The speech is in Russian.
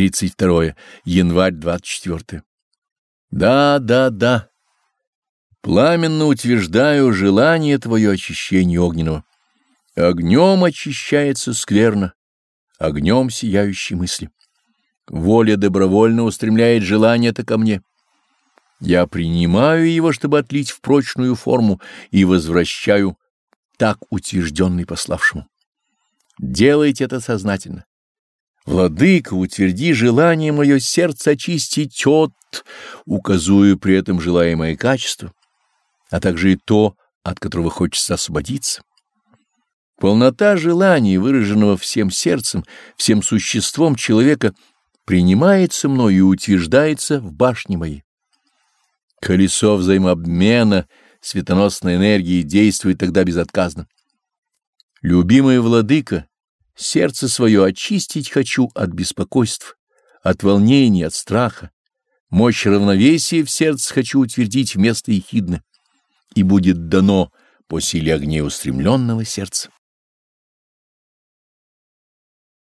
32 январь 24 Да, да, да. Пламенно утверждаю желание твое очищения огненного. Огнем очищается скверно, огнем сияющей мысли. Воля добровольно устремляет желание это ко мне. Я принимаю его, чтобы отлить в прочную форму, и возвращаю так утвержденный пославшему. Делайте это сознательно. Владыка, утверди желание мое сердце очистить от, указую при этом желаемое качество, а также и то, от которого хочется освободиться. Полнота желаний, выраженного всем сердцем, всем существом человека, принимается мною и утверждается в башне моей. Колесо взаимообмена светоносной энергии действует тогда безотказно. Любимый владыка, сердце свое очистить хочу от беспокойств, от волнений, от страха. Мощь равновесия в сердце хочу утвердить вместо ехидны, и будет дано по силе огней устремленного сердца.